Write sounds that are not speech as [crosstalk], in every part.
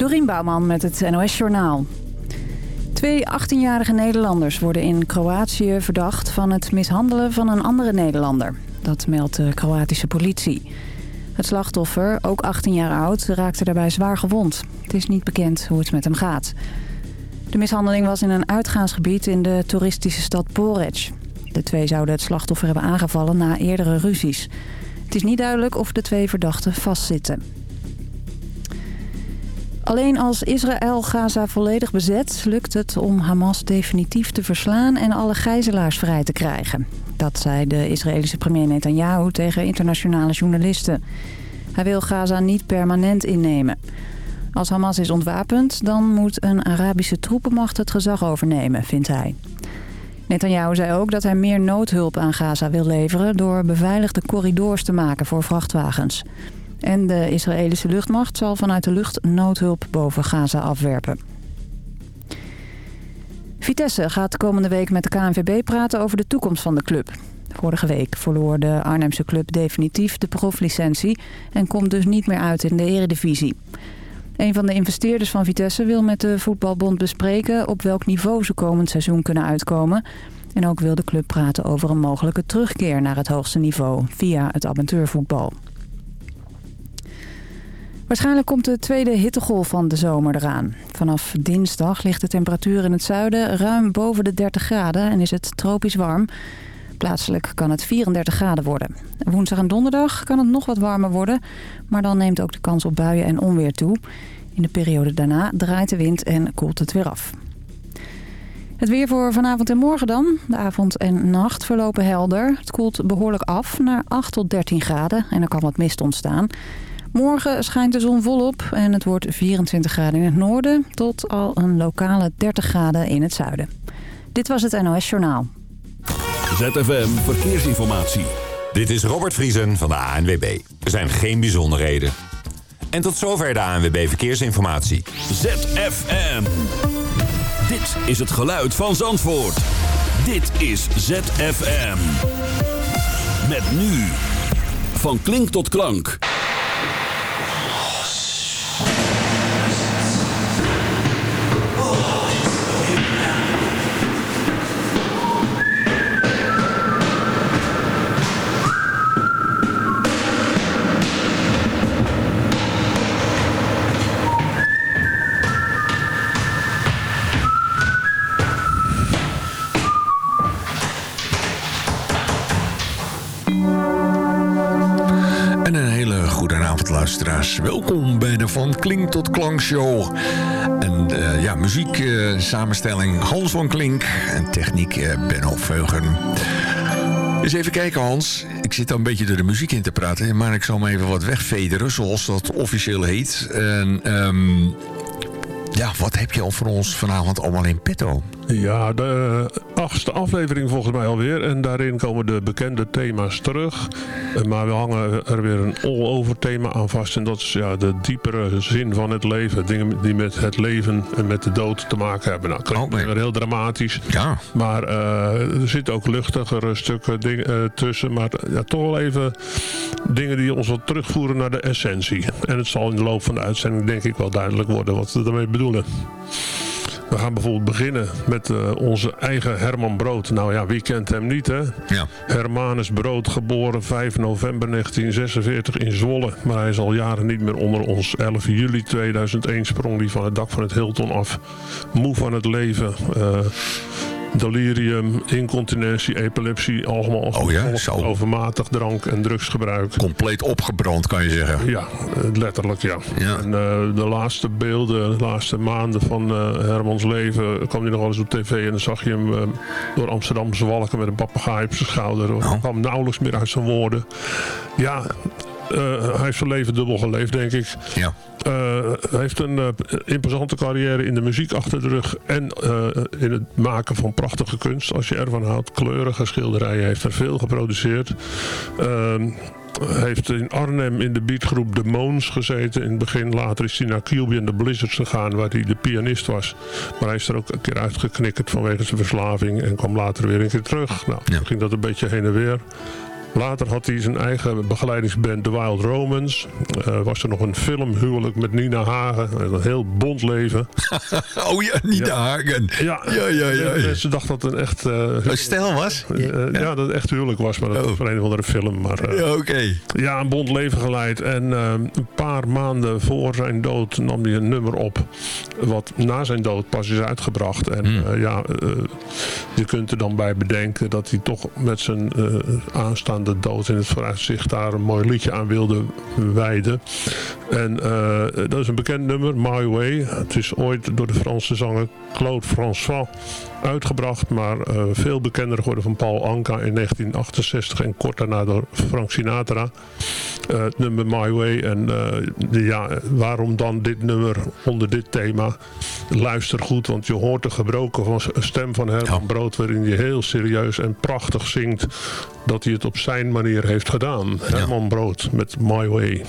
Dorien Bouwman met het NOS Journaal. Twee 18-jarige Nederlanders worden in Kroatië verdacht van het mishandelen van een andere Nederlander. Dat meldt de Kroatische politie. Het slachtoffer, ook 18 jaar oud, raakte daarbij zwaar gewond. Het is niet bekend hoe het met hem gaat. De mishandeling was in een uitgaansgebied in de toeristische stad Porec. De twee zouden het slachtoffer hebben aangevallen na eerdere ruzies. Het is niet duidelijk of de twee verdachten vastzitten. Alleen als Israël Gaza volledig bezet... lukt het om Hamas definitief te verslaan en alle gijzelaars vrij te krijgen. Dat zei de Israëlische premier Netanyahu tegen internationale journalisten. Hij wil Gaza niet permanent innemen. Als Hamas is ontwapend, dan moet een Arabische troepenmacht het gezag overnemen, vindt hij. Netanyahu zei ook dat hij meer noodhulp aan Gaza wil leveren... door beveiligde corridors te maken voor vrachtwagens. En de Israëlische luchtmacht zal vanuit de lucht noodhulp boven Gaza afwerpen. Vitesse gaat komende week met de KNVB praten over de toekomst van de club. Vorige week verloor de Arnhemse club definitief de proflicentie... en komt dus niet meer uit in de eredivisie. Een van de investeerders van Vitesse wil met de voetbalbond bespreken... op welk niveau ze komend seizoen kunnen uitkomen... En ook wil de club praten over een mogelijke terugkeer naar het hoogste niveau via het amateurvoetbal. Waarschijnlijk komt de tweede hittegolf van de zomer eraan. Vanaf dinsdag ligt de temperatuur in het zuiden ruim boven de 30 graden en is het tropisch warm. Plaatselijk kan het 34 graden worden. Woensdag en donderdag kan het nog wat warmer worden, maar dan neemt ook de kans op buien en onweer toe. In de periode daarna draait de wind en koelt het weer af. Het weer voor vanavond en morgen dan. De avond en nacht verlopen helder. Het koelt behoorlijk af naar 8 tot 13 graden en er kan wat mist ontstaan. Morgen schijnt de zon volop en het wordt 24 graden in het noorden... tot al een lokale 30 graden in het zuiden. Dit was het NOS Journaal. ZFM Verkeersinformatie. Dit is Robert Vriesen van de ANWB. Er zijn geen bijzonderheden. En tot zover de ANWB Verkeersinformatie. ZFM. Dit is het geluid van Zandvoort. Dit is ZFM. Met nu. Van klink tot klank. Luisteraars. Welkom bij de Van Klink tot Klank Show. En uh, ja, muziek uh, samenstelling Hans van Klink. En techniek uh, Benno Veugen. Eens even kijken Hans. Ik zit al een beetje door de muziek in te praten. Maar ik zal me even wat wegvederen, zoals dat officieel heet. En um, ja, wat heb je al voor ons vanavond allemaal in petto? Ja, de achtste aflevering volgens mij alweer. En daarin komen de bekende thema's terug. Maar we hangen er weer een all-over thema aan vast. En dat is ja, de diepere zin van het leven. Dingen die met het leven en met de dood te maken hebben. Nou, klinkt oh, nee. heel dramatisch. Ja. Maar uh, er zitten ook luchtigere stukken dingen, uh, tussen. Maar ja, toch wel even dingen die ons wat terugvoeren naar de essentie. En het zal in de loop van de uitzending denk ik wel duidelijk worden wat we daarmee bedoelen. We gaan bijvoorbeeld beginnen met uh, onze eigen Herman Brood. Nou ja, wie kent hem niet, hè? Ja. Hermanus Brood, geboren 5 november 1946 in Zwolle. Maar hij is al jaren niet meer onder ons. 11 juli 2001 sprong hij van het dak van het Hilton af. Moe van het leven. Uh, delirium, incontinentie, epilepsie, allemaal oh ja, overmatig drank- en drugsgebruik. Compleet opgebrand, kan je zeggen. Ja, letterlijk ja. ja. En uh, de laatste beelden, de laatste maanden van uh, Hermans leven... kwam hij nog wel eens op tv en dan zag je hem uh, door Amsterdam zwalken met een papegaai op zijn schouder. Oh. Hij kwam nauwelijks meer uit zijn woorden. Ja, hij heeft zijn leven dubbel geleefd, denk ik. Ja. Hij heeft een uh, imposante carrière in de muziek achter de rug. En in het maken van prachtige kunst. Als je ervan houdt. Kleurige schilderijen. Heeft er veel geproduceerd. Ehm, hij heeft in Arnhem in de beatgroep The Moons gezeten. In het begin later is hij naar QB en de Blizzards gegaan. Waar hij de pianist was. Maar hij is er ook een keer uitgeknikkerd vanwege zijn verslaving. En kwam later weer een keer terug. Nou, ja. ging dat een beetje heen en weer. Later had hij zijn eigen begeleidingsband The Wild Romans. Uh, was er nog een filmhuwelijk met Nina Hagen. Een heel bond leven. [laughs] oh ja, Nina Hagen. Ja, ja, ja. ja, ja. Ze dacht dat het een echt... Uh, een stijl was? Uh, ja. dat het echt huwelijk was. Maar dat oh. was een of andere film. Maar, ja, oké. Ja, een bond leven geleid. En een paar maanden voor zijn dood nam hij een nummer op. Wat na zijn dood pas is uitgebracht. En mm. ja, je kunt er dan bij bedenken dat hij toch met zijn aanstaande dood in het vooruitzicht daar een mooi liedje aan wilde wijden. En uh, dat is een bekend nummer, My Way. Het is ooit door de Franse zanger Claude François uitgebracht, maar uh, veel bekender geworden van Paul Anka in 1968 en kort daarna door Frank Sinatra. Uh, het nummer My Way en de, ja, waarom dan dit nummer onder dit thema? Luister goed, want je hoort de gebroken van stem van Herman Brood waarin hij heel serieus en prachtig zingt dat hij het op zijn manier heeft gedaan. Herman Brood met My Way.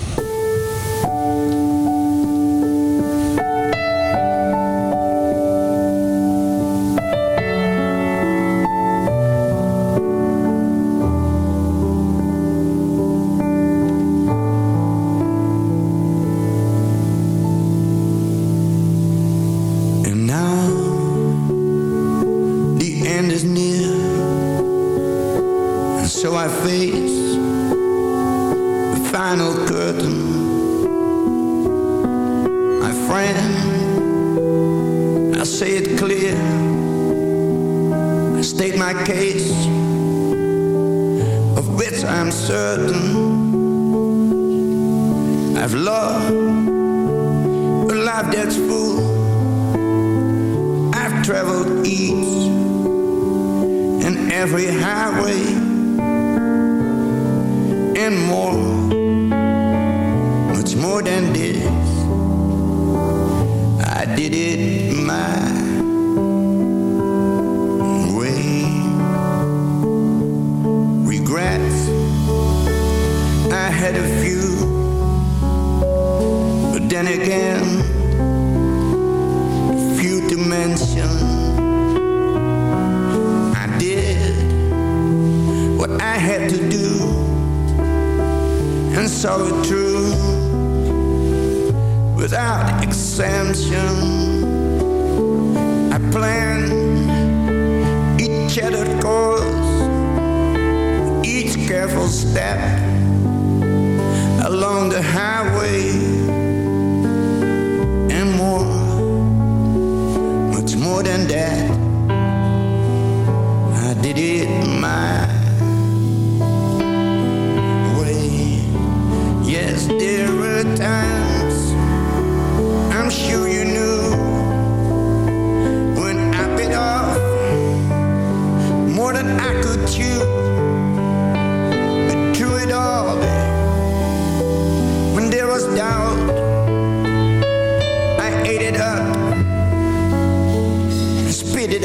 intention I plan each shattered course Each careful step Along the highway.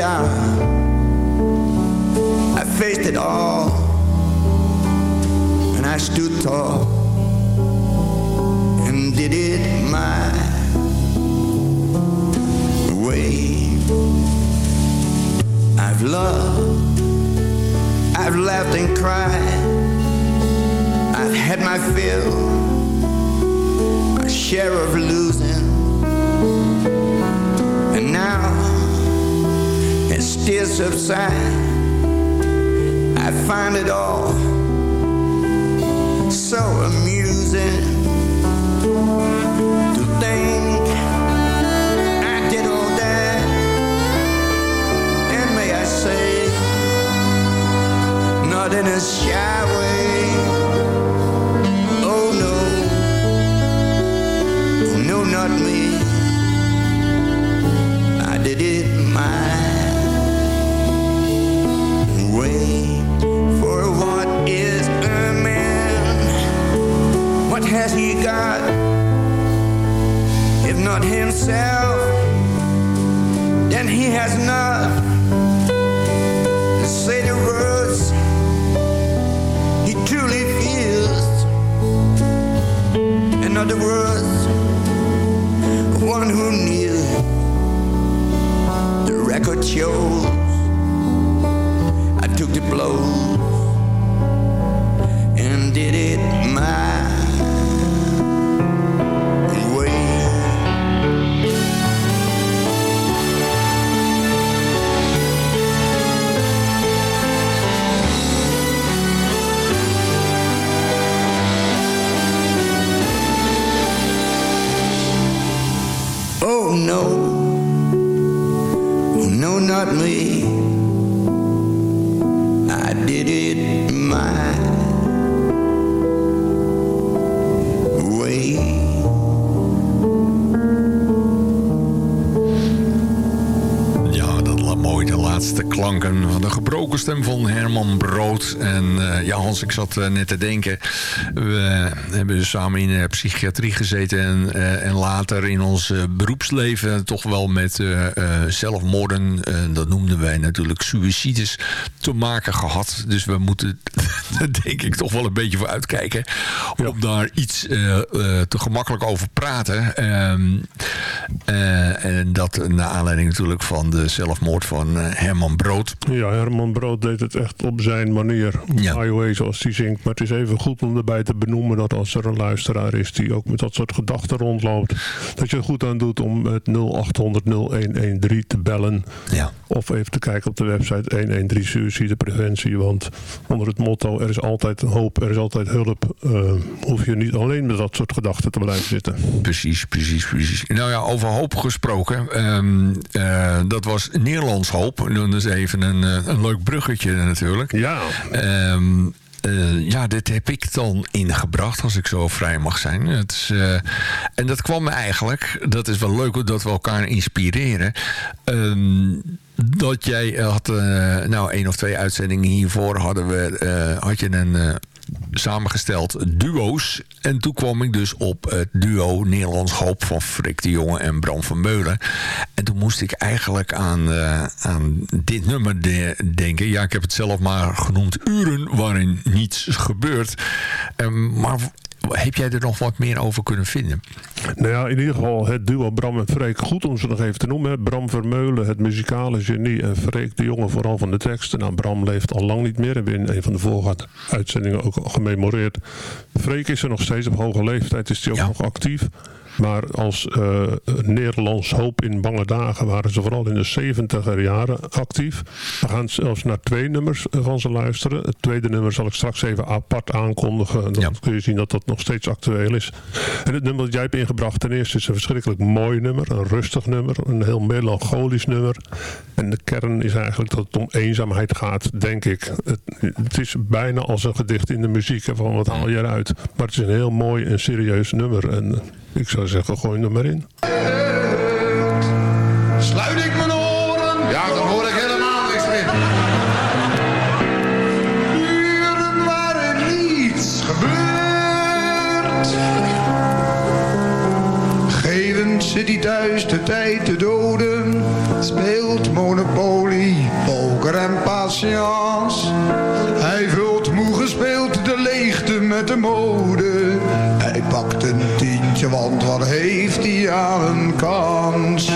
I faced it all And I stood tall And did it my way. I've loved I've laughed and cried I've had my fill My share of losing tears subside I find it all so amusing To think I did all that. And may I say Not in a shy way. that he got If not himself Then he has not To say the words He truly feels. In other words One who knew The record shows. I took the blows And did it my no, no, not me. Klanken van de gebroken stem van Herman Brood. En uh, ja, Hans, ik zat uh, net te denken. We hebben samen in de psychiatrie gezeten. En, uh, en later in ons beroepsleven toch wel met zelfmoorden. dat noemden wij natuurlijk suicides te maken gehad. Dus we moeten [laughs] daar denk ik toch wel een beetje voor uitkijken. Ja. Om daar iets te gemakkelijk over praten. Ehm, en dat naar aanleiding natuurlijk van de zelfmoord van Herman Brood. Ja, Herman Brood deed het echt op zijn manier. Ja. IOA zoals hij zingt. Maar het is even goed om erbij te benoemen dat als er een luisteraar is die ook met dat soort gedachten rondloopt. Dat je er goed aan doet om het 0800 0113 te bellen. Ja. Of even te kijken op de website 113 suicidepreventie. Want onder het motto er is altijd hoop, er is altijd hulp. Uh, hoef je niet alleen met dat soort gedachten te blijven zitten. Precies, precies, precies. Nou ja, over hoop gesproken. Um, uh, dat was Nederlands hoop. Is even een, een leuk bruggetje natuurlijk. Ja. Um, uh, ja, dit heb ik dan ingebracht, als ik zo vrij mag zijn. Het is, uh, en dat kwam me eigenlijk, dat is wel leuk dat we elkaar inspireren. Um, dat jij had, uh, nou, één of twee uitzendingen hiervoor hadden we, had je een samengesteld duo's. En toen kwam ik dus op het duo Nederlands Hoop van Frik de Jonge en Bram van Meulen. En toen moest ik eigenlijk aan, uh, aan dit nummer de denken. Ja, ik heb het zelf maar genoemd Uren waarin niets gebeurt. Um, maar heb jij er nog wat meer over kunnen vinden? Nou ja, in ieder geval het duo Bram en Freek. Goed om ze nog even te noemen. Bram Vermeulen, het muzikale genie. En Freek de jongen vooral van de teksten. Nou, Bram leeft al lang niet meer. Hebben we in een van de vorige uitzendingen ook gememoreerd. Freek is er nog steeds op hoge leeftijd. Is hij ook ja. nog actief. Maar als uh, Nederlands hoop in bange dagen waren ze vooral in de 70er jaren actief. We gaan zelfs naar twee nummers van ze luisteren. Het tweede nummer zal ik straks even apart aankondigen. Dan ja. kun je zien dat dat nog steeds actueel is. En het nummer dat jij hebt ingebracht, ten eerste is een verschrikkelijk mooi nummer. Een rustig nummer. Een heel melancholisch nummer. En de kern is eigenlijk dat het om eenzaamheid gaat, denk ik. Het, het is bijna als een gedicht in de muziek. Van wat haal je eruit? Maar het is een heel mooi en serieus nummer. En ik zou zeggen, gooi hem er maar in. Sluit ik mijn oren? Ja, dan hoor ik helemaal niks meer. Uren waarin niets gebeurt. Geven ze die thuis de tijd te doden. Speelt Monopoly, poker en patience. Want wat heeft hij aan een kans?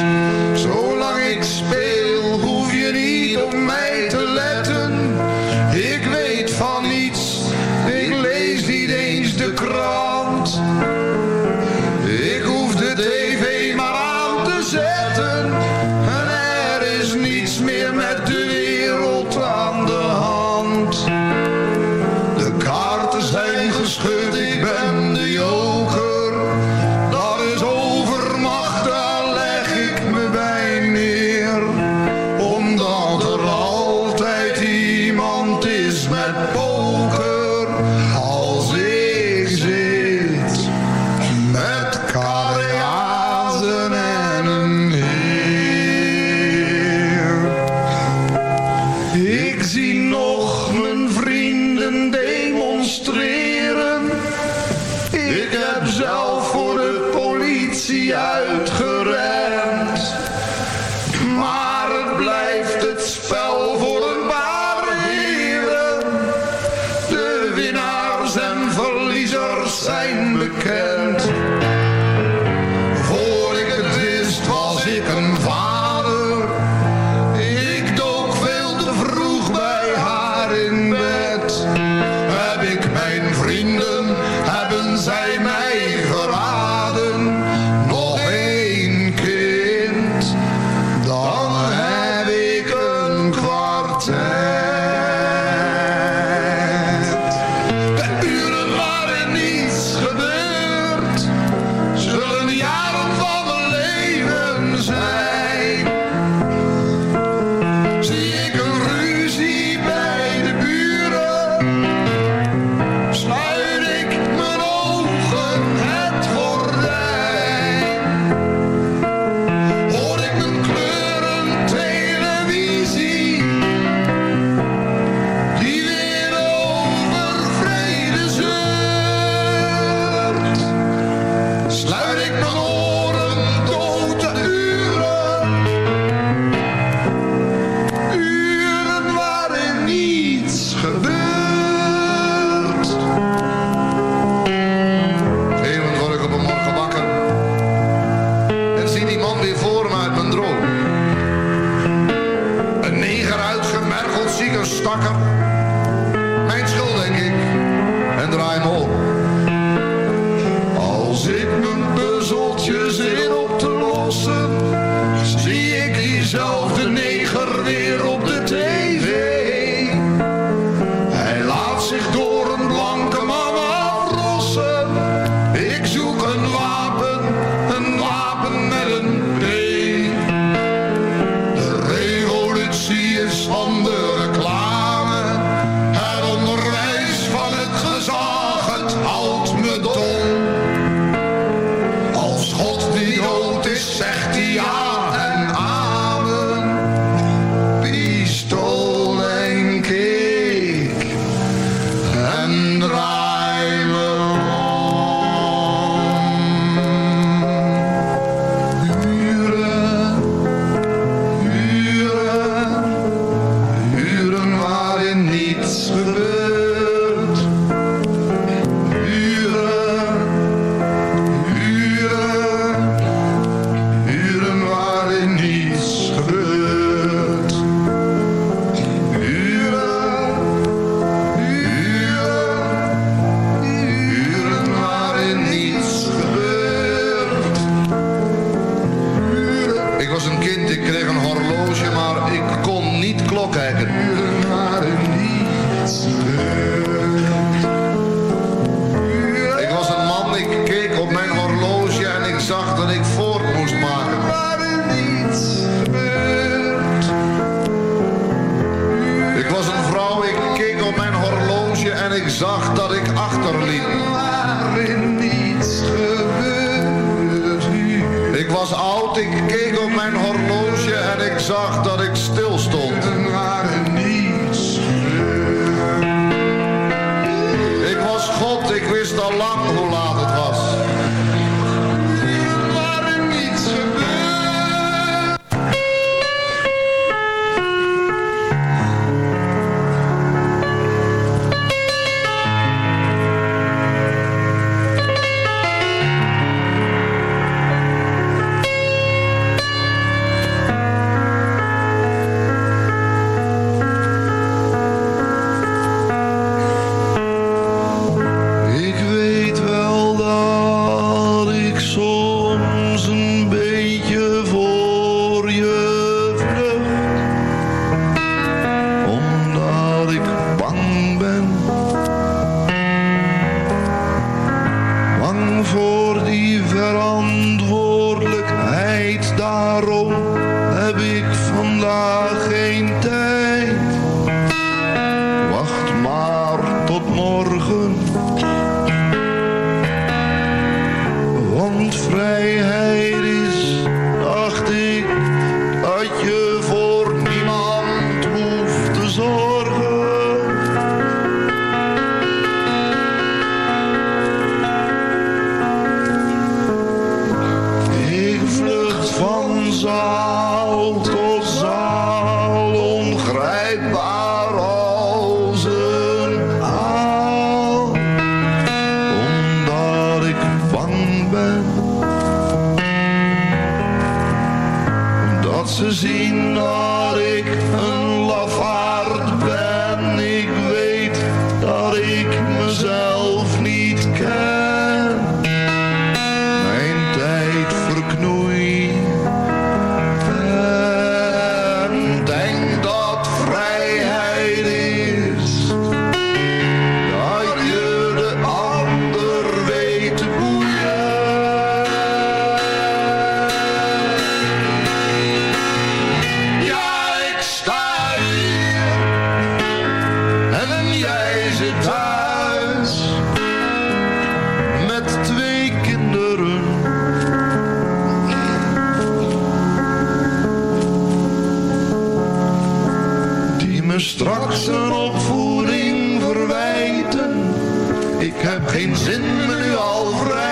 Ik heb geen zin me nu al vrij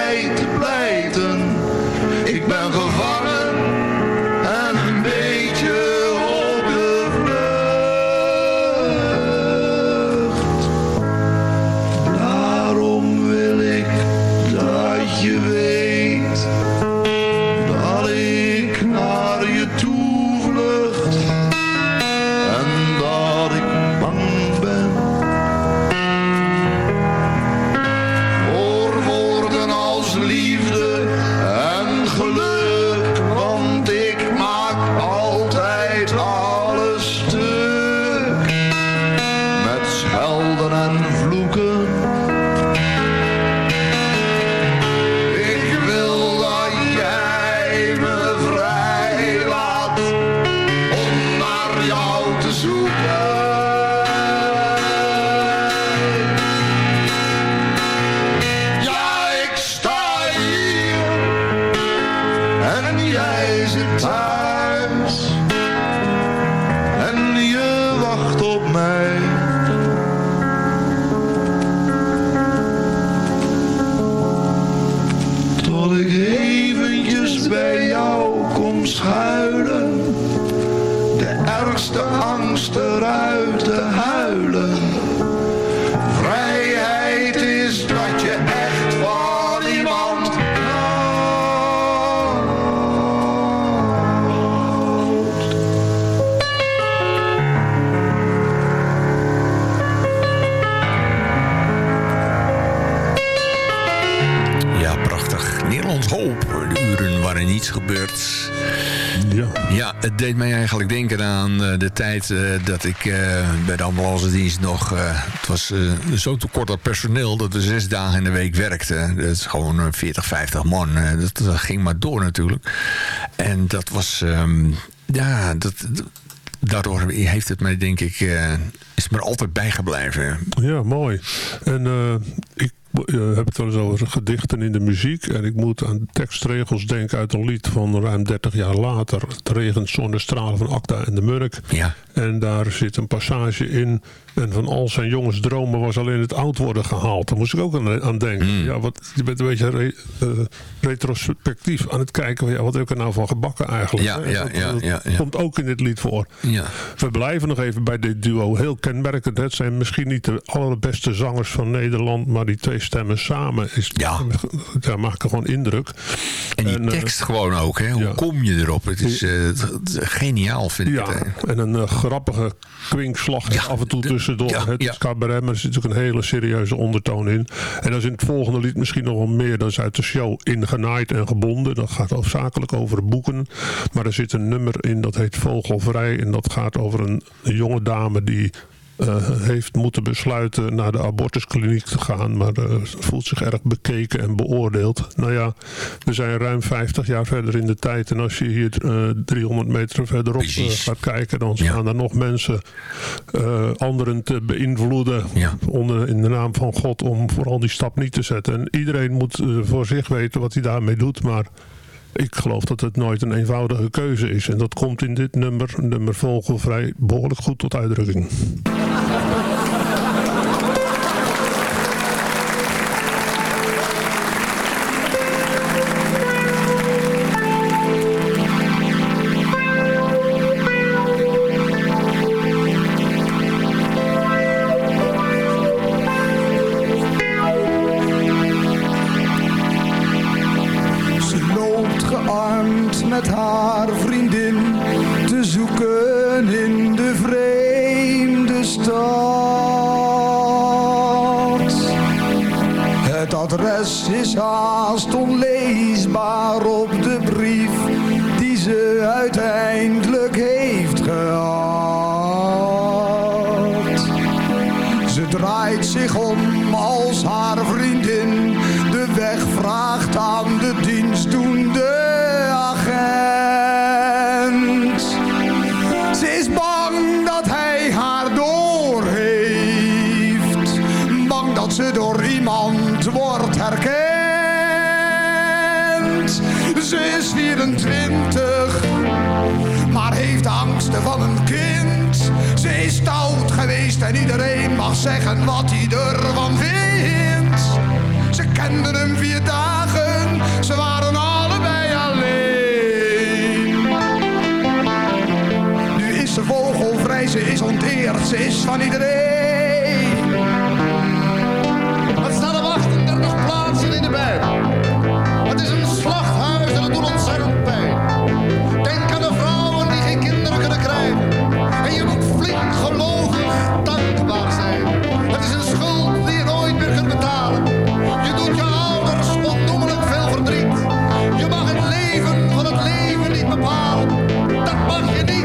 Ja. Ja, het deed mij eigenlijk denken aan eh, de tijd eh, dat ik eh, bij de ambulance dienst nog... het was zo tekort aan personeel dat we zes dagen in de week werkten. Dat is gewoon eh, 40, 50 man. Dat, ging maar door natuurlijk. En dat was... ehm, ja, dat, daardoor heeft het mij denk ik... is me altijd bijgebleven. Ja, mooi. En ik eh, heb het wel eens over gedichten in de muziek. En ik moet aan tekstregels denken uit een lied van ruim 30 jaar later. Het regent zonnestralen van Acta en de Murk. Ja. En daar zit een passage in. En van al zijn jongens dromen was alleen het oud worden gehaald. Daar moest ik ook aan, aan denken. Hmm. Ja, wat, je bent een beetje re- eh, retrospectief aan het kijken. van, Ja, wat heb ik er nou van gebakken eigenlijk? Ja, hè? ja, Dat- ja, dat ja, ja. komt ook in dit lied voor. Ja. We blijven nog even bij dit duo. Heel kenmerkend. Het zijn misschien niet de allerbeste zangers van Nederland. Maar die twee stemmen samen is, Ja. ja, maken gewoon indruk. En die En, eh, tekst gewoon ook, hè? Hoe ja. kom je erop? Het is eh, het- geniaal, vind ik Ja, het. hè. en een eh, grappige kwinkslag Ja, af en toe tussendoor. ja, het is cabaret, maar er zit ook een hele serieuze ondertoon in. En dat is in het volgende lied misschien nog wel meer. Dan is uit de show ingenaaid en gebonden. Dat gaat hoofdzakelijk over boeken. Maar er zit een nummer in dat heet Vogelvrij. En dat gaat over een jonge dame die... eh, heeft moeten besluiten naar de abortuskliniek te gaan, maar eh, voelt zich erg bekeken en beoordeeld. Nou ja, we zijn ruim 50 jaar verder in de tijd en als je hier eh, 300 meter verderop eh, gaat kijken, dan Ja. staan er nog mensen eh, anderen te beïnvloeden Ja. onder, in de naam van God om vooral die stap niet te zetten. En iedereen moet eh, voor zich weten wat hij daarmee doet, maar ik geloof dat het nooit een eenvoudige keuze is. En dat komt in dit nummer, nummer Vogelvrij, behoorlijk goed tot uitdrukking. Dat doe je niet.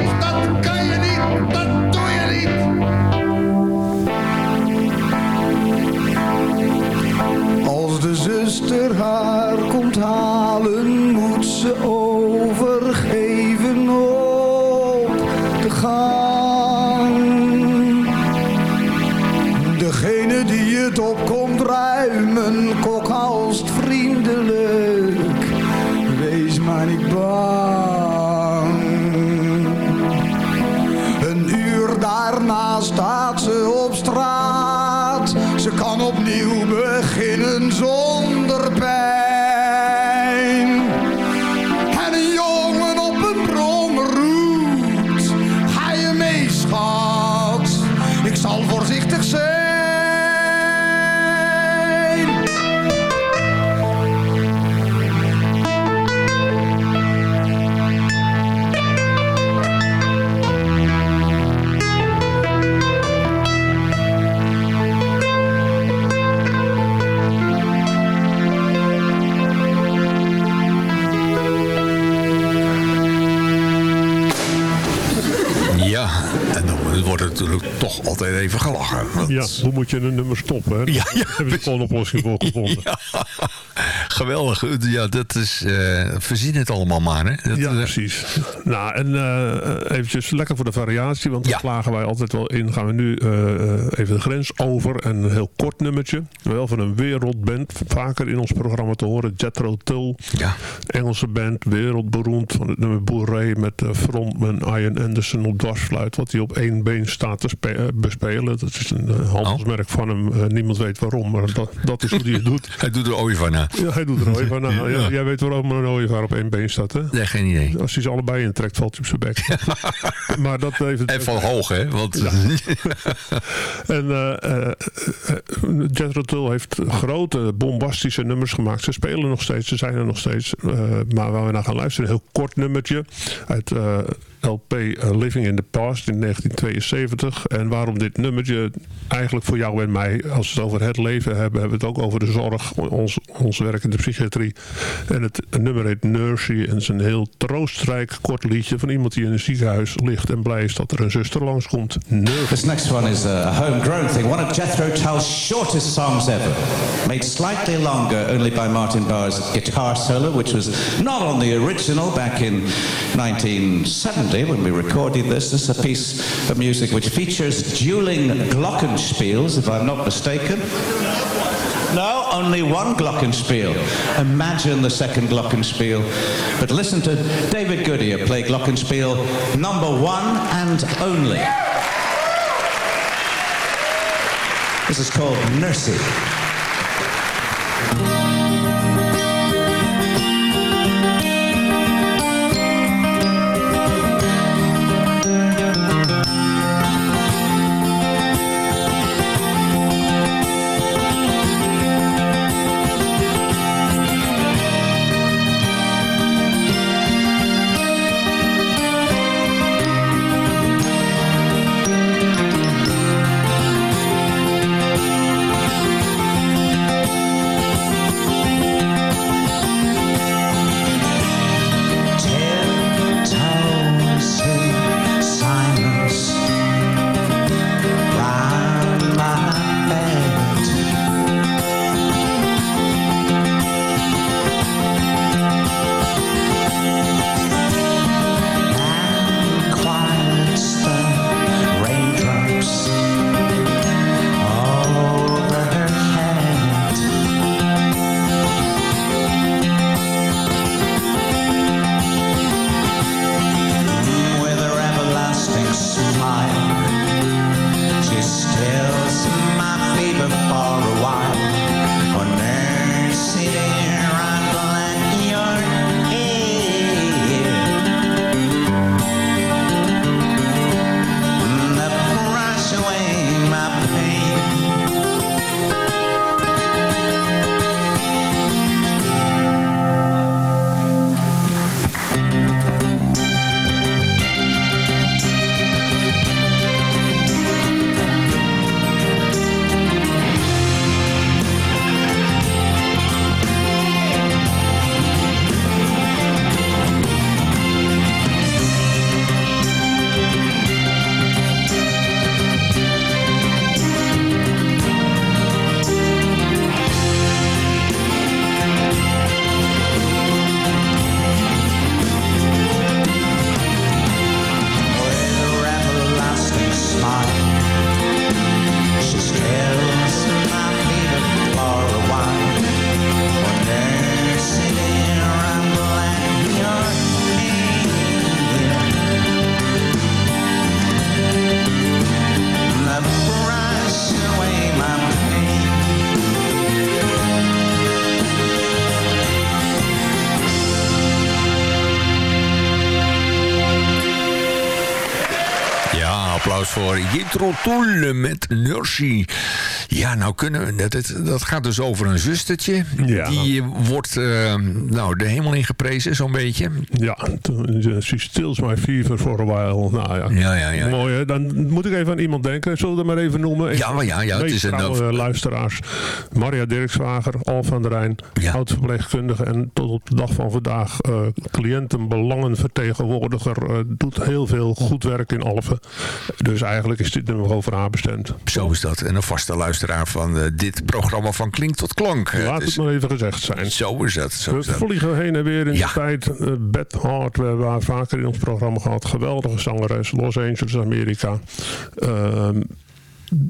Altijd even gelachen. Want- Ja, hoe moet je een nummer stoppen? Hè? Ja, hebben ze gewoon een oplossing voor gevonden. Ja, geweldig. Ja, dat is... eh verzin het allemaal maar, hè. Dat, Ja, eh, precies. Nou, en eh eventjes lekker voor de variatie, want daar Ja. klagen wij altijd wel in. Gaan we nu even de grens over en een heel kort nummertje. Wel van een wereldband, vaker in ons programma te horen. Jethro Tull, ja. Engelse band, wereldberoemd van het nummer Bourré met de frontman Ian Anderson op dwarsfluit. Wat hij op één been staat te spe- bespelen. Dat is een handelsmerk van hem. Niemand weet waarom, maar dat, dat is hoe hij het doet. [laughs] Hij doet er ooit van. Ja, hij doet een ooievaar na. Ja, Ja. Jij weet waarom een ooievaar op één been staat, hè? Nee, geen idee. Als hij ze allebei intrekt, valt hij op zijn bek. [laughs] maar dat even... En van hoog, hè. Want [laughs] En eh eh, eh, Jethro Tull heeft grote, bombastische nummers gemaakt. Ze spelen nog steeds, ze zijn er nog steeds. Maar waar we naar gaan luisteren, een heel kort nummertje uit LP eh, Living in the Past in 1972. En waarom dit nummertje eigenlijk voor jou en mij, als we het over het leven hebben, hebben we het ook over de zorg, ons, ons werk in de psychiatrie. En het nummer heet Nursie en het is een heel troostrijk kort liedje van iemand die in een ziekenhuis ligt en blij is dat er een zuster langskomt. This next one is a homegrown thing, one of Jethro Tull's shortest songs ever. Made slightly longer only by Martin Barr's guitar solo, which was not on the original back in 1970 when we recorded this. This is a piece of music which features dueling glockenspiels, if I'm not mistaken. No, only one glockenspiel. Imagine the second glockenspiel. But listen to David Goodyear play glockenspiel number one and only. This is called Nursey. Voor Jethro met Nursie. Ja, nou kunnen we... Dat, dat gaat dus over een zustertje. Ja. Die wordt uh, nou, de hemel ingeprezen, zo'n beetje. Ja, she stills my fever for a while. Nou ja, ja, ja, ja. mooi hè. Dan moet ik even aan iemand denken. Zullen we dat maar even noemen? Ja, maar ja, ja het is een... Uh, luisteraars. Maria Dirkswager, Al van der Rijn, ja. oud-verpleegkundige en tot op de dag van vandaag uh, cliëntenbelangenvertegenwoordiger. Uh, doet heel veel goed werk in Alphen. Dus eigenlijk is dit nummer over haar bestemd. Zo is dat. En een vaste luisteraar van uh, dit programma van Klink tot Klank. Laat dus, het maar even gezegd zijn. Zo is dat. Zo we dat. vliegen heen en weer in ja. de tijd. Uh, Beth Hart, we hebben haar vaker in ons programma gehad. Geweldige zangeres, Los Angeles, Amerika.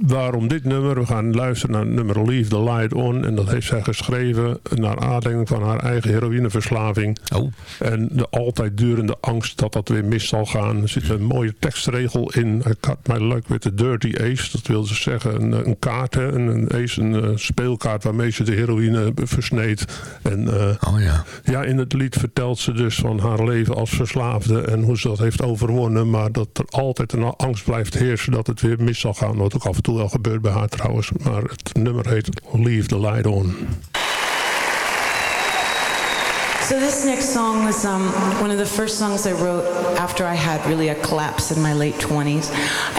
Waarom dit nummer? We gaan luisteren naar het nummer Leave the Light On. En dat heeft zij geschreven naar aanleiding van haar eigen heroïneverslaving. Oh. En de altijd durende angst dat dat weer mis zal gaan. Er zit een mooie tekstregel in. I cut my luck with the dirty ace. Dat wil dus zeggen een, een kaart. Hè? Een, een ace, een uh, speelkaart waarmee ze de heroïne versneed. En uh, oh, ja. ja, in het lied vertelt ze dus van haar leven als verslaafde. En hoe ze dat heeft overwonnen. Maar dat er altijd een angst blijft heersen dat het weer mis zal gaan. Wat ook af en toe wel gebeurt bij haar trouwens. Maar het nummer heet Leave the Light On. So this next song was um, one of the first songs I wrote after I had really a collapse in my late 20s.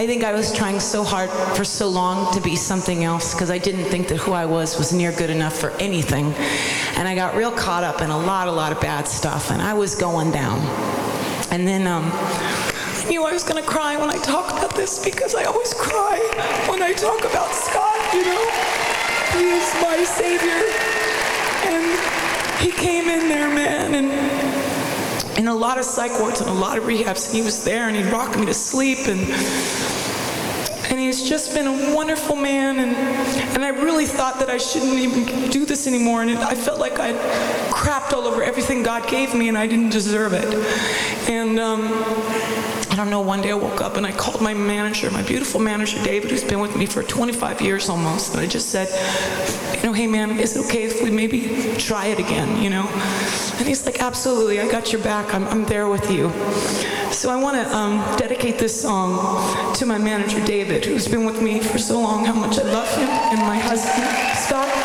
I think I was trying so hard for so long to be something else because I didn't think that who I was was near good enough for anything. And I got real caught up in a lot, a lot of bad stuff and I was going down. And then um, knew I was going to cry when I talk about this because I always cry when I talk about Scott, you know. He is my savior. And he came in there, man, and in a lot of psych wards and a lot of rehabs, and he was there and he'd rock me to sleep and and he's just been a wonderful man and and I really thought that I shouldn't even do this anymore and it, I felt like I'd crapped all over everything God gave me and I didn't deserve it and um, I don't know, one day I woke up and I called my manager, my beautiful manager, David, who's been with me for 25 years almost. And I just said, you know, hey man, is it okay if we maybe try it again, you know? And he's like, absolutely, I got your back. I'm, I'm there with you. So I want to um, dedicate this song to my manager, David, who's been with me for so long, how much I love him, and my husband, Scott.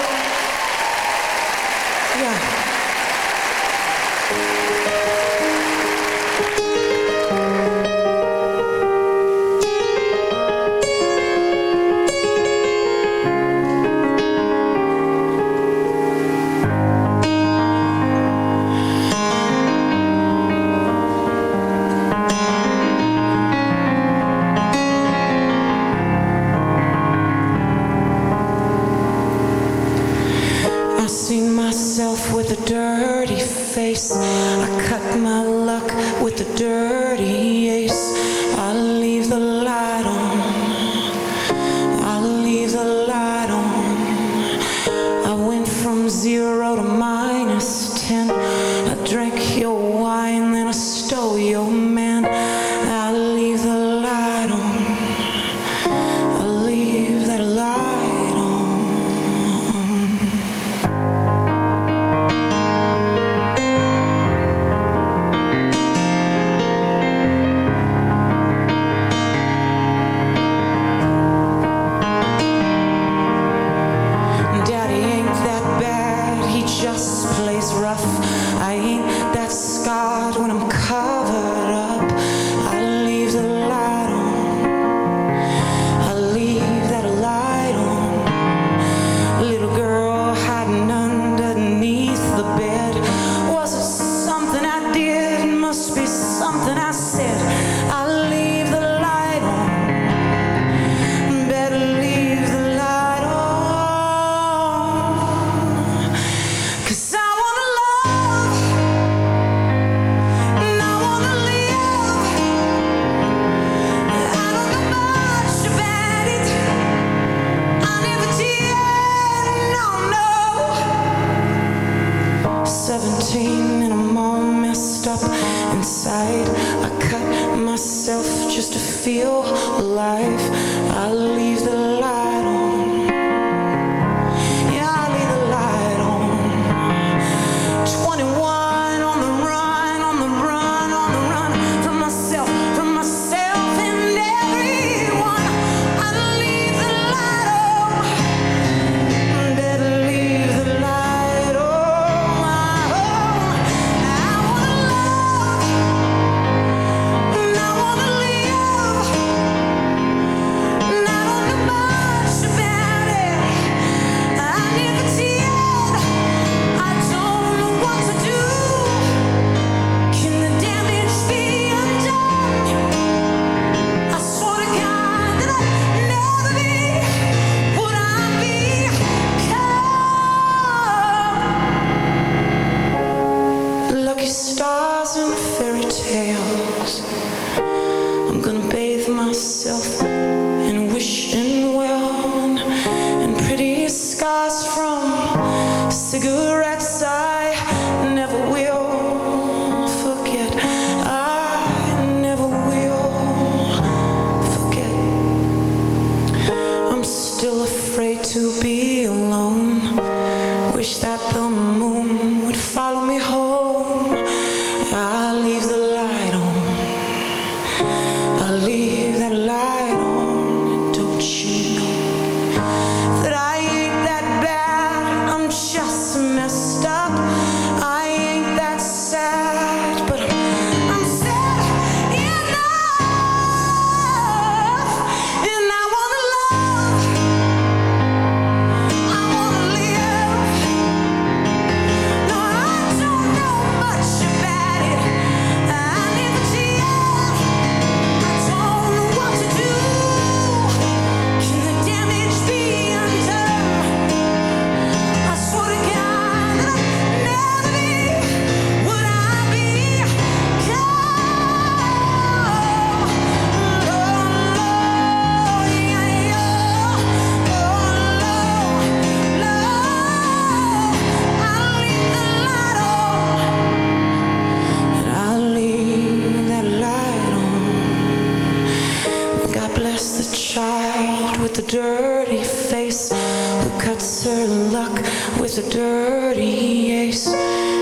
Luck with a dirty ace.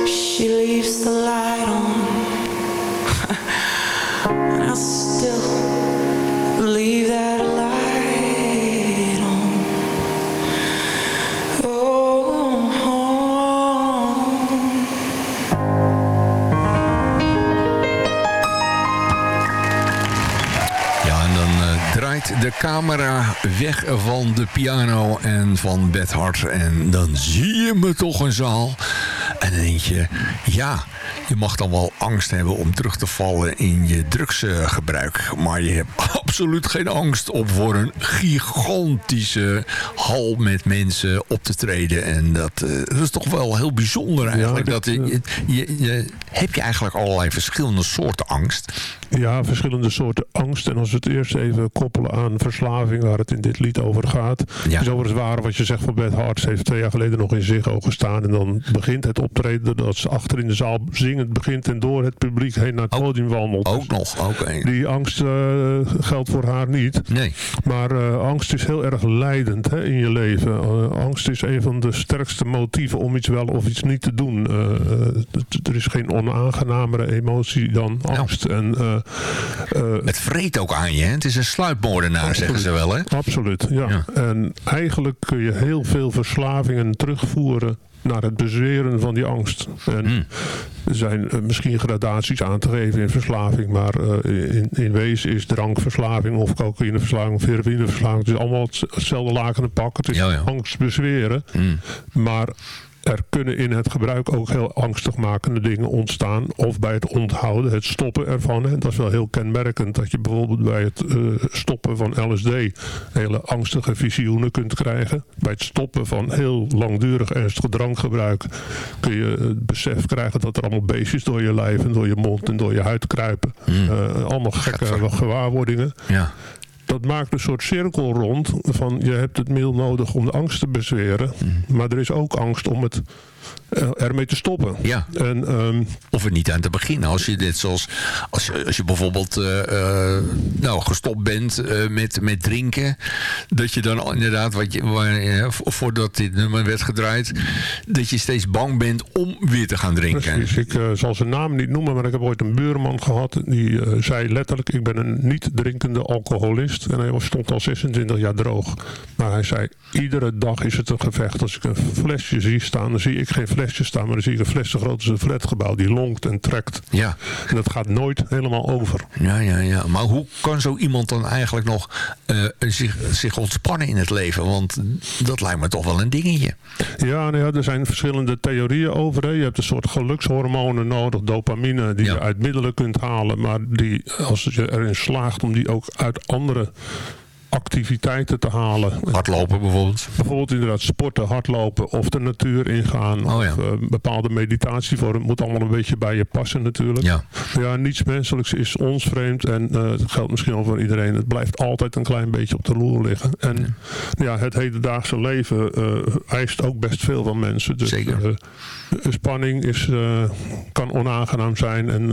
She leaves the light on, de camera weg van de piano en van Beth Hart. En dan zie je me toch een zaal. En dan denk je, ja, je mag dan wel angst hebben om terug te vallen in je drugsgebruik. Maar je hebt [laughs] absoluut geen angst om voor een gigantische hal met mensen op te treden. En dat, eh, dat is toch wel heel bijzonder eigenlijk. dat, dat, je, je, je- heb je eigenlijk allerlei verschillende soorten angst. Ja, verschillende soorten angst. En als we het eerst even koppelen aan verslaving, waar het in dit lied over gaat. Ja. is overigens waar wat je zegt van Beth Hart. Ze heeft twee jaar geleden nog in Ziggo gestaan. En dan begint het optreden dat ze achter in de zaal zingend begint en door het publiek heen naar het podium wandelt. Ook nog, oké. Die angst eh, geldt voor haar niet. Nee. Maar eh, angst is heel erg leidend hè, in je leven. Eh, angst is een van de sterkste motieven om iets wel of iets niet te doen. Er is geen onaangenamere emotie dan angst. En, Het vreet ook aan je, hè? Het is een sluipmoordenaar, zeggen ze wel, hè? Absoluut, ja. En eigenlijk kun je heel veel verslavingen terugvoeren naar het bezweren van die angst. En Hmm. er zijn eh, misschien gradaties aan te geven in verslaving, maar eh, in, in wezen is drankverslaving of cocaïneverslaving of heroïneverslaving, het is allemaal het- hetzelfde lakende pak. Het is angst bezweren. Hmm. Maar er kunnen in het gebruik ook heel angstigmakende dingen ontstaan. Of bij het onthouden, het stoppen ervan. Hè. Dat is wel heel kenmerkend. Dat je bijvoorbeeld bij het eh, stoppen van LSD hele angstige visioenen kunt krijgen. Bij het stoppen van heel langdurig ernstig drankgebruik kun je het besef krijgen dat er allemaal beestjes door je lijf en door je mond en door je huid kruipen. Eh, allemaal gekke gewaarwordingen. Ja. Dat maakt een soort cirkel rond van je hebt het middel nodig om de angst te bezweren. Maar er is ook angst om het ermee te stoppen. Ja. En, ehm, Of er niet aan te beginnen. Als je dit zoals als je, als je bijvoorbeeld eh, eh, nou, gestopt bent eh, met, met drinken. Dat je dan inderdaad, wat je, waar, eh, vo- voordat dit nummer werd gedraaid. Dat je steeds bang bent om weer te gaan drinken. Precies, ik eh, zal zijn naam niet noemen, maar ik heb ooit een buurman gehad. Die eh, zei letterlijk, ik ben een niet drinkende alcoholist. En hij was- stond al 26 jaar droog. Maar hij zei, iedere dag is het een gevecht. Als ik een flesje zie staan, dan zie ik geen flesje staan. Maar dan zie ik een fles zo groot als een flatgebouw. Die lonkt en trekt. Ja. En dat gaat nooit helemaal over. Ja, ja, ja. Maar hoe kan zo iemand dan eigenlijk nog eh, zich, zich ontspannen in het leven? Want dat lijkt me toch wel een dingetje. Ja, nou ja, er zijn verschillende theorieën over. Hè. Je hebt een soort gelukshormonen nodig, dopamine, die je uit middelen kunt halen. Maar die, als je erin slaagt om die ook uit andere activiteiten te halen. Hardlopen bijvoorbeeld? Bijvoorbeeld inderdaad sporten, hardlopen of de natuur ingaan. Oh, ja. Of uh, bepaalde meditatievorm. moet allemaal een beetje bij je passen natuurlijk. Ja. Ja, niets menselijks is ons vreemd. En uh, het geldt misschien wel voor iedereen. Het blijft altijd een klein beetje op de loer liggen. En ja, ja het hedendaagse leven uh, eist ook best veel van mensen. Dus, Zeker. Spanning is, kan onaangenaam zijn. En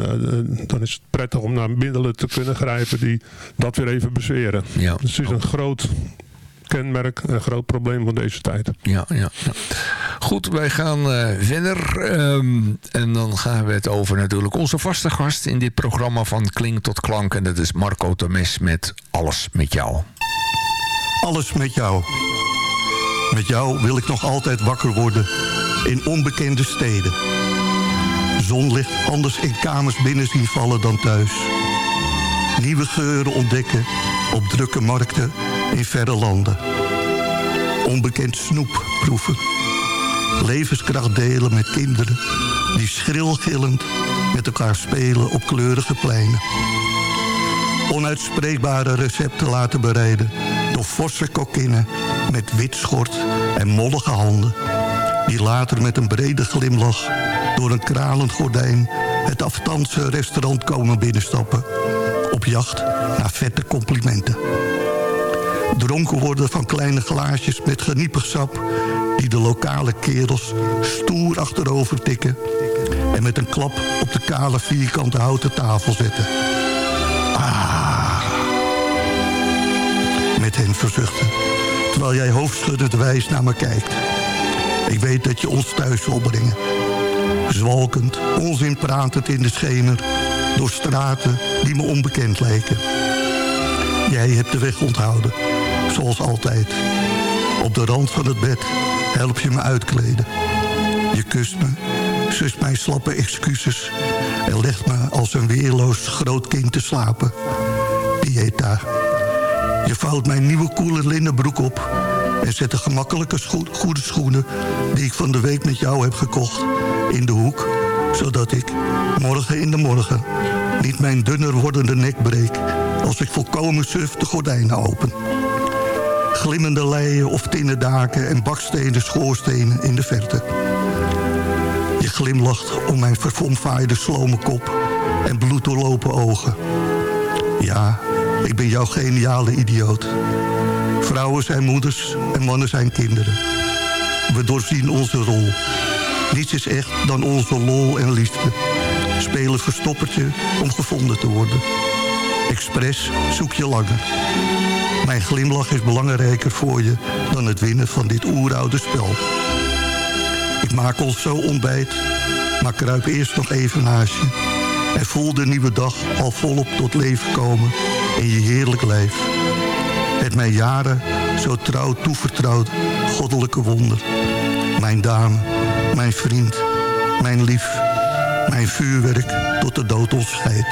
dan is het prettig om naar middelen te kunnen grijpen die dat weer even bezweren. Ja. Dus het is een groot kenmerk, een groot probleem van deze tijd. Ja, ja, ja. Goed, wij gaan uh, verder. Um, en dan gaan we het over natuurlijk onze vaste gast in dit programma van Klink tot Klank. En dat is Marco Temes met Alles met jou. Alles met jou. Met jou wil ik nog altijd wakker worden in onbekende steden. Zonlicht anders in kamers binnen zien vallen dan thuis. Nieuwe geuren ontdekken op drukke markten in verre landen. Onbekend snoep proeven. Levenskracht delen met kinderen die schrilgillend met elkaar spelen op kleurige pleinen. Onuitspreekbare recepten laten bereiden door forse kokkinnen met wit schort en mollige handen. Die later met een brede glimlach door een kralend gordijn het afstandse restaurant komen binnenstappen. Op jacht naar vette complimenten. Dronken worden van kleine glaasjes met geniepig sap... die de lokale kerels stoer achterover tikken... en met een klap op de kale vierkante houten tafel zetten. Ah. Met hen verzuchten, terwijl jij hoofdschuddend wijs naar me kijkt. Ik weet dat je ons thuis wil brengen. Zwalkend, onzin pratend in de schemer... door straten die me onbekend lijken. Jij hebt de weg onthouden, zoals altijd. Op de rand van het bed help je me uitkleden. Je kust me, zust mijn slappe excuses... en legt me als een weerloos groot kind te slapen. Pieta. Je vouwt mijn nieuwe koele linnenbroek op... en zet de gemakkelijke goede schoenen... die ik van de week met jou heb gekocht, in de hoek... zodat ik, morgen in de morgen... niet mijn dunner wordende nek breek... als ik volkomen suf de gordijnen open. Glimmende leien of tinnen daken en bakstenen schoorstenen in de verte. Je glimlacht om mijn verfomfaaide slome kop en bloeddoorlopen ogen. Ja, ik ben jouw geniale idioot. Vrouwen zijn moeders en mannen zijn kinderen. We doorzien onze rol. Niets is echt dan onze lol en liefde. Spelen verstoppertje om gevonden te worden. Expres zoek je langer. Mijn glimlach is belangrijker voor je dan het winnen van dit oeroude spel. Ik maak ons zo ontbijt, maar kruip eerst nog even naast je. En voel de nieuwe dag al volop tot leven komen in je heerlijk lijf. Mij jaren zo trouw toevertrouwd goddelijke wonder. Mijn dame, mijn vriend, mijn lief, mijn vuurwerk tot de dood ons scheidt.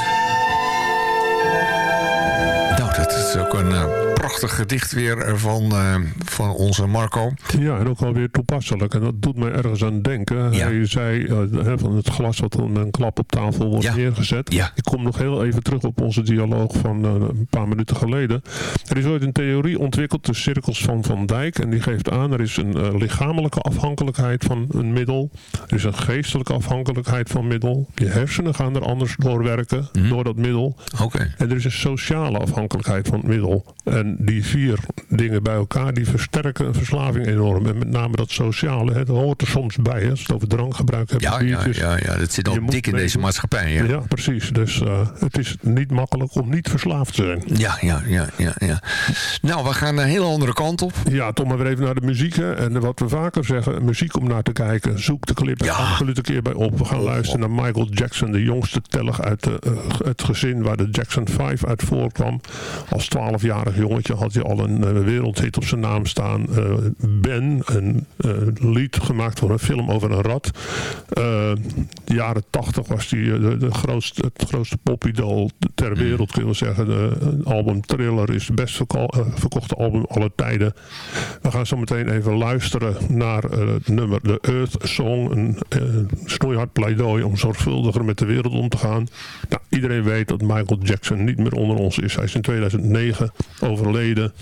Nou, dat is ook een uh, prachtig gedicht weer van, uh, van onze Marco. Ja, en ook wel weer toepasselijk. En dat doet mij ergens aan denken. Ja. Hij zei uh, van het glas wat dan een klap op tafel wordt Ja. neergezet. Ja. Ik kom nog heel even terug op onze dialoog van een paar minuten geleden. Er is ooit een theorie ontwikkeld, de cirkels van Van Dijk. En die geeft aan, er is een lichamelijke afhankelijkheid van een middel. Er is een geestelijke afhankelijkheid van middel. Je hersenen gaan er anders door werken, Mhm. door dat middel. Oké. En er is een sociale afhankelijkheid van het middel. En die vier dingen bij elkaar, die versterken een verslaving enorm. En met name dat sociale, het hoort er soms bij. Hè. Als het over drankgebruik hebben. Ja, ja, biertjes. ja, ja, dat zit moet dik in deze maatschappij. Ja. Ja, precies. Dus uh, het is niet makkelijk om niet verslaafd te zijn. Ja, ja, ja, ja, ja. Nou, we gaan een hele andere kant op. Ja, toch maar weer even naar de muziek. Hè. En wat we vaker zeggen, muziek om naar te kijken. Zoek de clip er Ja. absoluut een keer bij op. We gaan Oh, luisteren naar Michael Jackson, de jongste tellig uit de, uh, het gezin waar de Jackson 5 uit voorkwam. Als 12-jarig jongetje had hij al een uh, wereldhit op zijn naam staan. Uh, ben, een lied gemaakt voor een film over een rat. de jaren 80 was hij de, grootste, het grootste popidool ter wereld, kun je wel zeggen. De album Thriller is het best verkochte album aller tijden. We gaan zo meteen even luisteren naar het nummer The Earth Song. Een snoeihard pleidooi om zorgvuldiger met de wereld om te gaan. Nou, iedereen weet dat Michael Jackson niet meer onder ons is. Hij is in 2009 overleden overleden.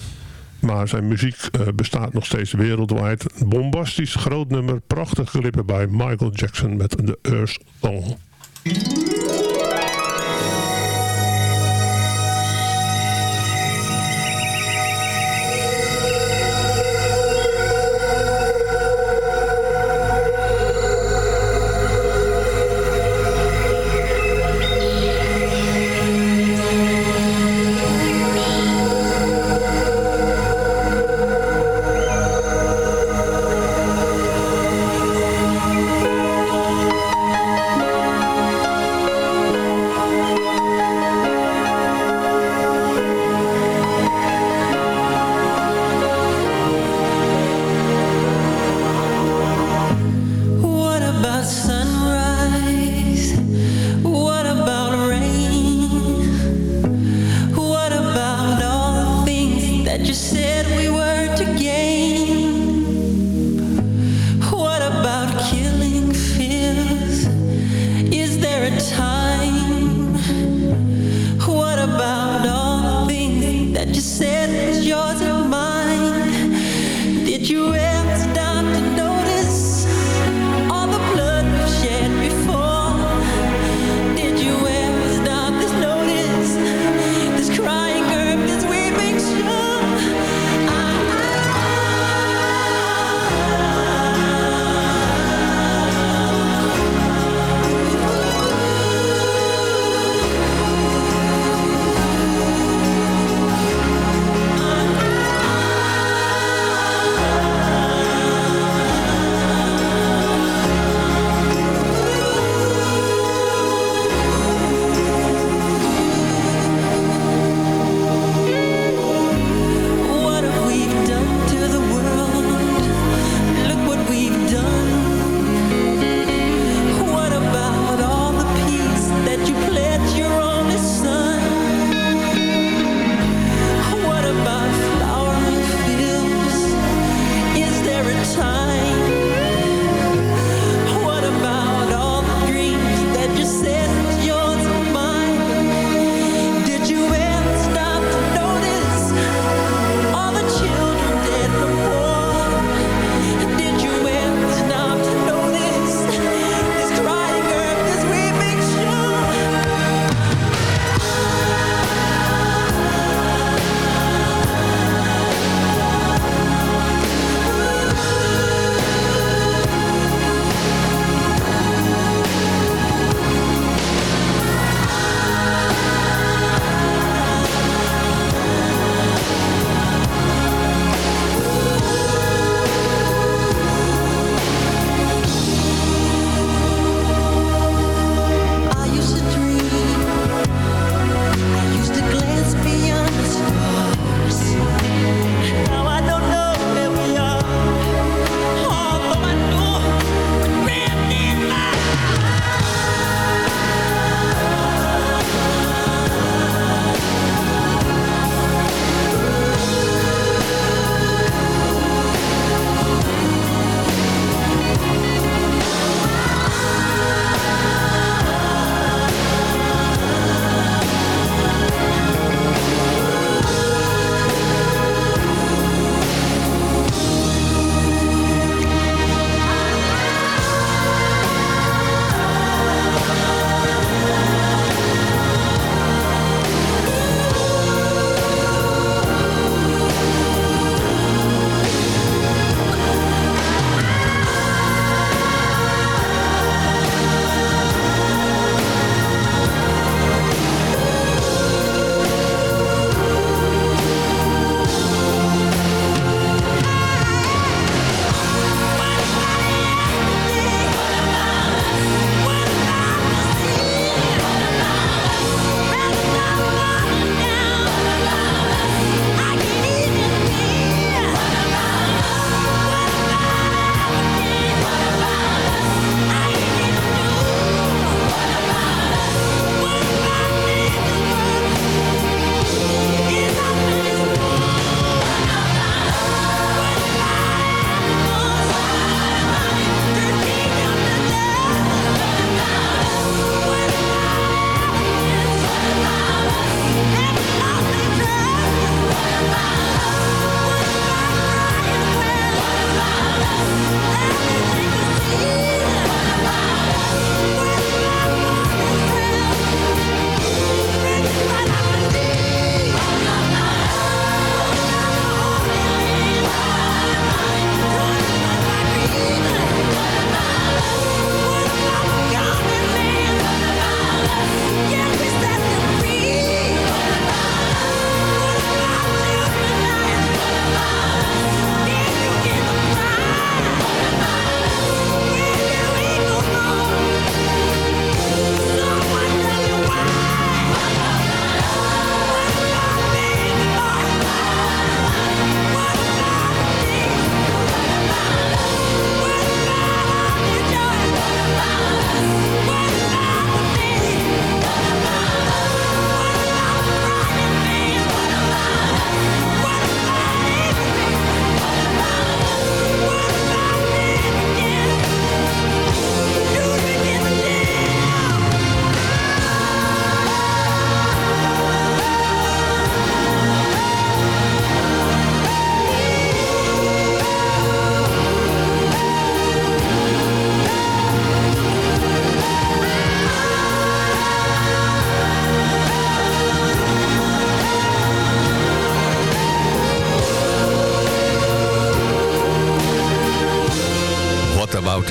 Maar zijn muziek eh, bestaat nog steeds wereldwijd. Bombastisch groot nummer, prachtige clippen bij Michael Jackson met The Earth Song.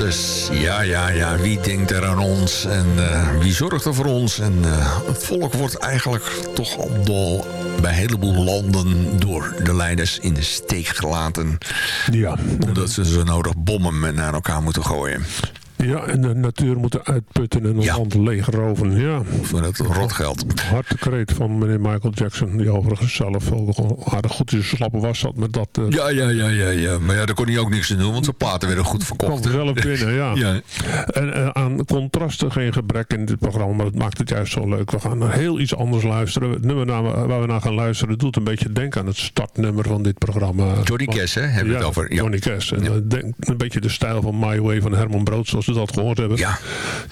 Wouters. Ja, ja, ja. Wie denkt er aan ons? En eh, wie zorgt er voor ons? En eh, het volk wordt eigenlijk toch al bij een heleboel landen... door de leiders in de steek gelaten. Ja. Omdat ze zo nodig bommen met naar elkaar moeten gooien. Ja, en de natuur moeten uitputten en ons Ja. land leegroven. Ja. Voor het rotgeld. Harte kreet van meneer Michael Jackson, die overigens zelf ook aardig goed in slappe was zat met dat... eh, Ja, ja, ja, ja, ja. Maar ja, daar kon hij ook niks aan doen, want zijn platen werden goed verkocht. kwam zelf binnen, ja. [laughs] Ja. En eh, aan contrasten geen gebrek in dit programma, maar dat maakt het juist zo leuk. We gaan naar heel iets anders luisteren. Het nummer waar we naar gaan luisteren doet een beetje denken aan het startnummer van dit programma. Johnny Cash, hè, hebben we het over. Ja. Johnny Cash. En, eh, denk, een beetje de stijl van My Way van Herman Brood, zoals dat gehoord hebben. Ja.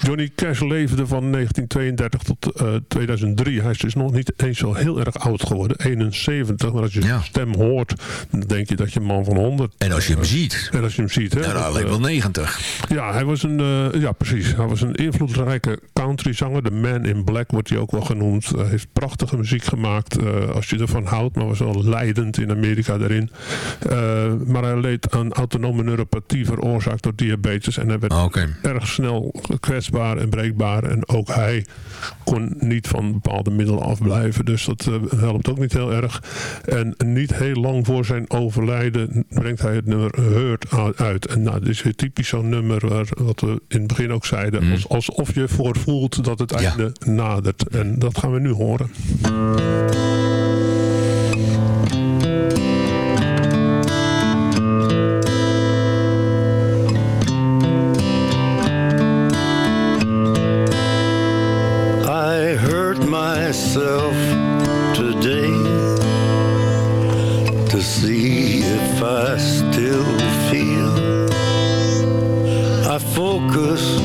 Johnny Cash leefde van 1932 tot eh, 2003. Hij is dus nog niet eens zo heel erg oud geworden. 71, maar als je zijn stem hoort, dan denk je dat je een man van 100 En als je hem ziet. En als je hem ziet, hè. Nou, alleen eh, wel 90. ja, hij was een, eh, ja, precies. Hij was een invloedrijke countryzanger. De Man in Black wordt hij ook wel genoemd. Hij heeft prachtige muziek gemaakt, eh, als je ervan houdt. Maar was wel leidend in Amerika daarin. Eh, maar hij leed aan autonome neuropathie veroorzaakt door diabetes. En hij werd erg snel kwetsbaar en breekbaar. En ook hij kon niet van bepaalde middelen afblijven. Dus dat eh, helpt ook niet heel erg. En niet heel lang voor zijn overlijden brengt hij het nummer Hurt uit. En nou, dit is weer typisch zo'n nummer waar, wat we in het begin ook zeiden. Als, alsof je voor voelt dat het einde nadert. En dat gaan we nu horen. Myself today to see if I still feel. I focus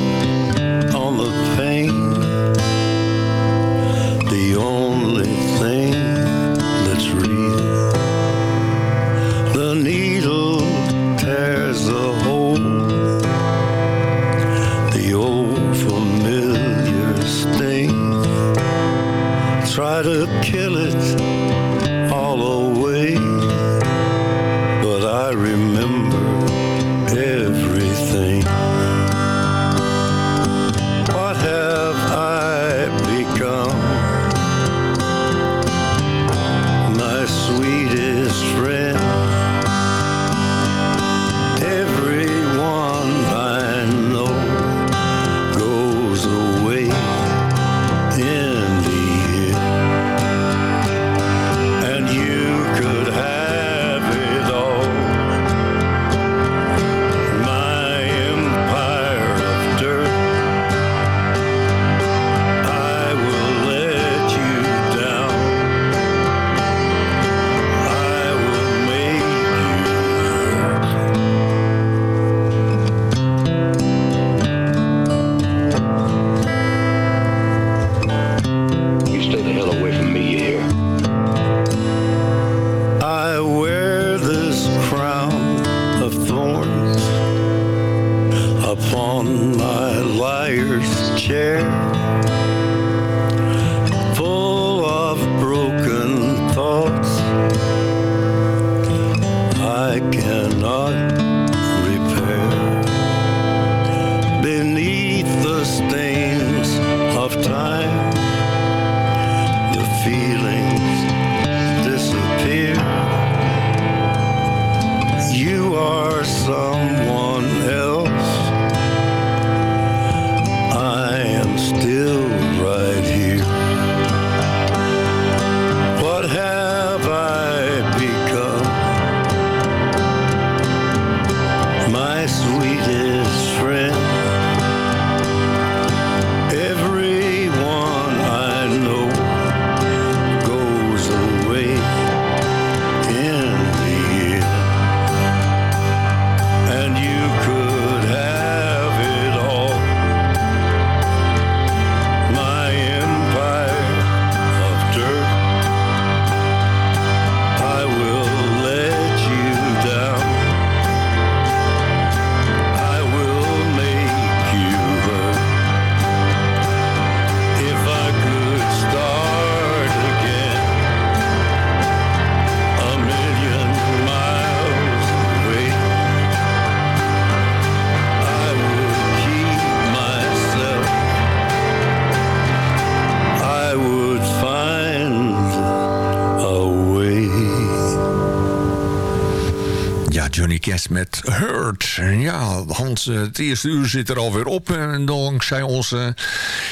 Met Hurt. Ja, Hans, eh, het eerste uur zit er alweer op. En dankzij onze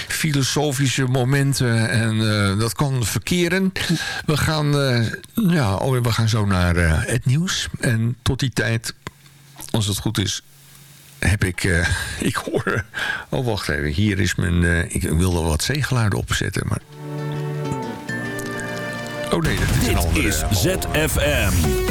filosofische momenten. En uh, dat kan verkeren. We gaan, uh, ja, oh, we gaan zo naar uh, het nieuws. En tot die tijd, als het goed is, heb ik... Uh, [laughs] ik hoor... Oh, wacht even. Hier is mijn... Uh, ik wilde wat zeegeluiden opzetten, maar... Oh nee, dat is Dit een andere... is ZFM.